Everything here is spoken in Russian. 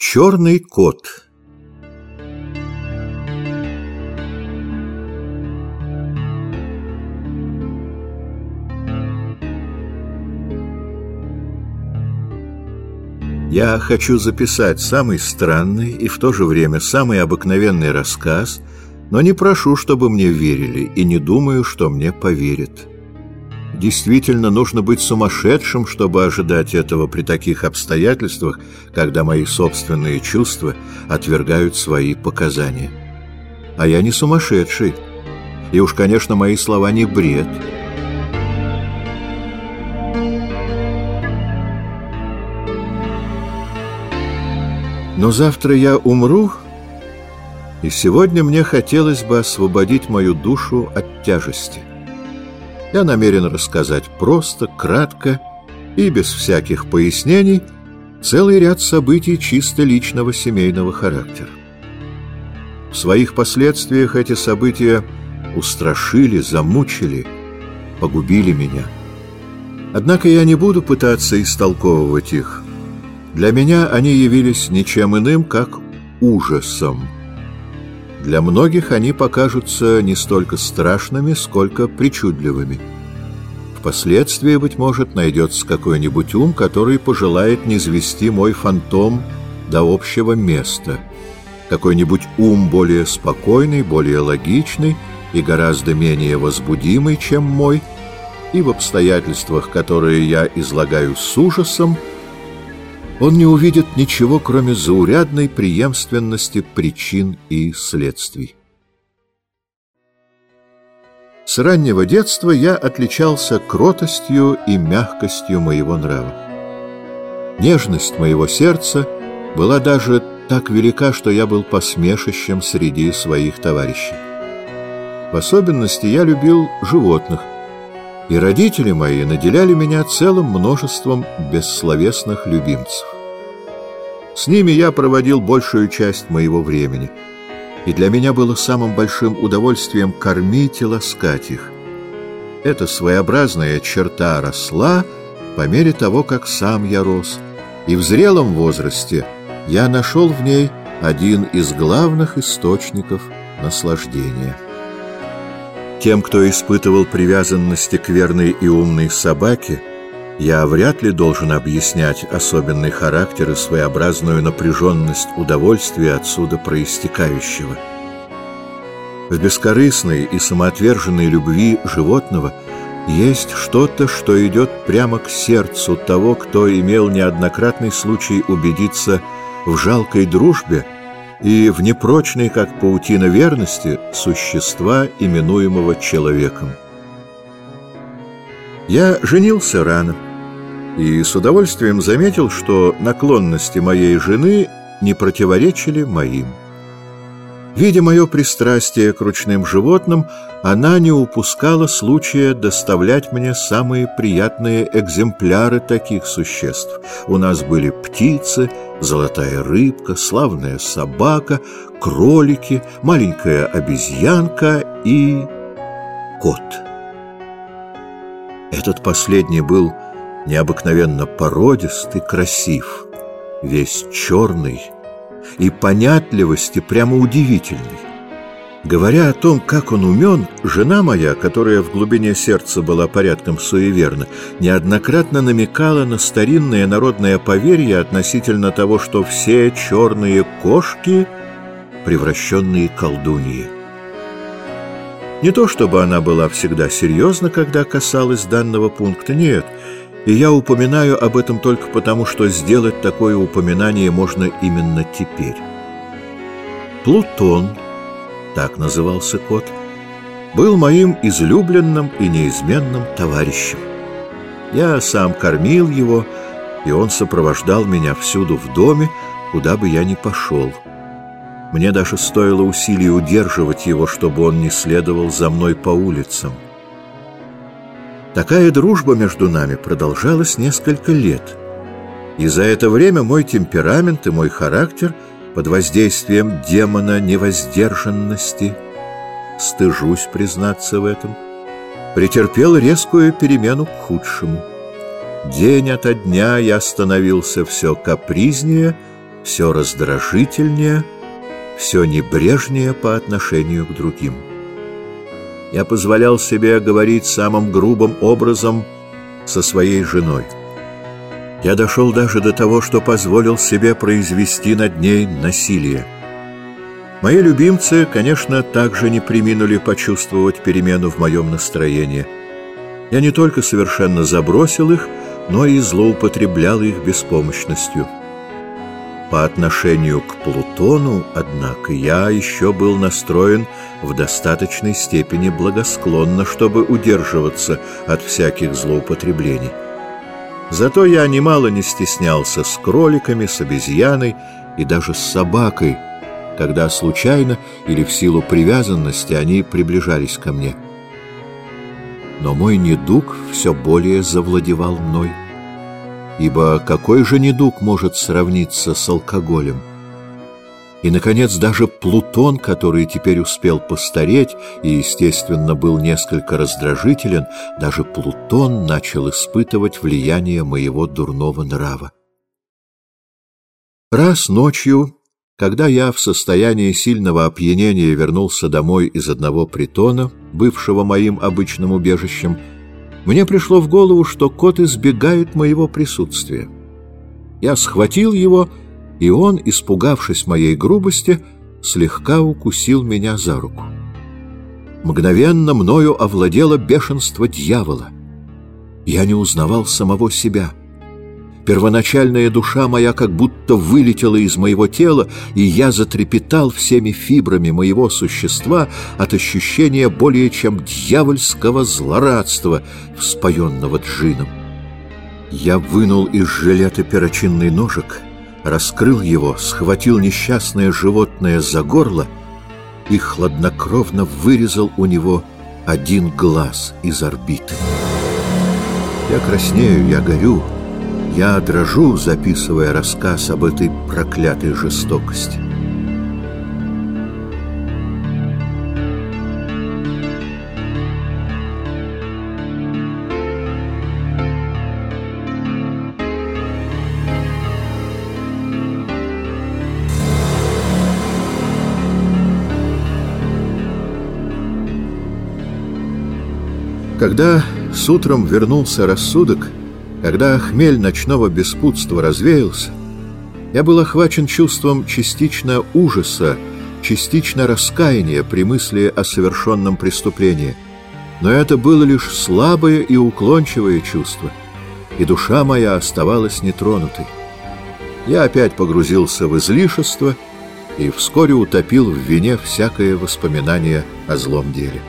Черный кот Я хочу записать самый странный и в то же время самый обыкновенный рассказ, но не прошу, чтобы мне верили, и не думаю, что мне поверят. Действительно, нужно быть сумасшедшим, чтобы ожидать этого при таких обстоятельствах, когда мои собственные чувства отвергают свои показания. А я не сумасшедший, и уж, конечно, мои слова не бред. Но завтра я умру, и сегодня мне хотелось бы освободить мою душу от тяжести. Я намерен рассказать просто, кратко и без всяких пояснений целый ряд событий чисто личного семейного характера. В своих последствиях эти события устрашили, замучили, погубили меня. Однако я не буду пытаться истолковывать их. Для меня они явились ничем иным, как ужасом. Для многих они покажутся не столько страшными, сколько причудливыми. Впоследствии, быть может, найдется какой-нибудь ум, который пожелает низвести мой фантом до общего места. Какой-нибудь ум более спокойный, более логичный и гораздо менее возбудимый, чем мой, и в обстоятельствах, которые я излагаю с ужасом, он не увидит ничего, кроме заурядной преемственности причин и следствий. С раннего детства я отличался кротостью и мягкостью моего нрава. Нежность моего сердца была даже так велика, что я был посмешищем среди своих товарищей. В особенности я любил животных, и родители мои наделяли меня целым множеством бессловесных любимцев. С ними я проводил большую часть моего времени, и для меня было самым большим удовольствием кормить и ласкать их. Эта своеобразная черта росла по мере того, как сам я рос, и в зрелом возрасте я нашел в ней один из главных источников наслаждения. Тем, кто испытывал привязанности к верной и умной собаке, я вряд ли должен объяснять особенный характер и своеобразную напряженность удовольствия отсюда проистекающего. В бескорыстной и самоотверженной любви животного есть что-то, что идет прямо к сердцу того, кто имел неоднократный случай убедиться в жалкой дружбе и в непрочной, как паутина верности, существа, именуемого человеком. Я женился рано и с удовольствием заметил, что наклонности моей жены не противоречили моим. Видя мое пристрастие к ручным животным, она не упускала случая доставлять мне самые приятные экземпляры таких существ. У нас были птицы, золотая рыбка, славная собака, кролики, маленькая обезьянка и кот. Этот последний был необыкновенно породист и красив, весь черный и понятливости прямо удивительный. Говоря о том, как он умен, жена моя, которая в глубине сердца была порядком суеверна, неоднократно намекала на старинное народное поверье относительно того, что все черные кошки — превращенные колдуньи. Не то чтобы она была всегда серьезна, когда касалась данного пункта, нет — и я упоминаю об этом только потому, что сделать такое упоминание можно именно теперь. Плутон, так назывался кот, был моим излюбленным и неизменным товарищем. Я сам кормил его, и он сопровождал меня всюду в доме, куда бы я ни пошел. Мне даже стоило усилий удерживать его, чтобы он не следовал за мной по улицам. Такая дружба между нами продолжалась несколько лет. И за это время мой темперамент и мой характер под воздействием демона невоздержанности, стыжусь признаться в этом, претерпел резкую перемену к худшему. День ото дня я становился все капризнее, все раздражительнее, все небрежнее по отношению к другим. Я позволял себе говорить самым грубым образом со своей женой. Я дошел даже до того, что позволил себе произвести над ней насилие. Мои любимцы, конечно, также не приминули почувствовать перемену в моем настроении. Я не только совершенно забросил их, но и злоупотреблял их беспомощностью. По отношению к Плутону, однако, я еще был настроен в достаточной степени благосклонно, чтобы удерживаться от всяких злоупотреблений. Зато я немало не стеснялся с кроликами, с обезьяной и даже с собакой, когда случайно или в силу привязанности они приближались ко мне. Но мой недуг все более завладевал мной ибо какой же недуг может сравниться с алкоголем? И, наконец, даже Плутон, который теперь успел постареть и, естественно, был несколько раздражителен, даже Плутон начал испытывать влияние моего дурного нрава. Раз ночью, когда я в состоянии сильного опьянения вернулся домой из одного притона, бывшего моим обычным убежищем, мне пришло в голову, что кот избегает моего присутствия. Я схватил его, и он, испугавшись моей грубости, слегка укусил меня за руку. Мгновенно мною овладело бешенство дьявола. Я не узнавал самого себя — Первоначальная душа моя как будто вылетела из моего тела, и я затрепетал всеми фибрами моего существа от ощущения более чем дьявольского злорадства, вспоенного джином. Я вынул из жилета перочинный ножик, раскрыл его, схватил несчастное животное за горло и хладнокровно вырезал у него один глаз из орбиты. Я краснею, я горю, я дрожу, записывая рассказ об этой проклятой жестокости. Когда с утром вернулся рассудок, когда хмель ночного беспутства развеялся, я был охвачен чувством частично ужаса, частично раскаяния при мысли о совершенном преступлении. Но это было лишь слабое и уклончивое чувство, и душа моя оставалась нетронутой. Я опять погрузился в излишество и вскоре утопил в вине всякое воспоминание о злом деле.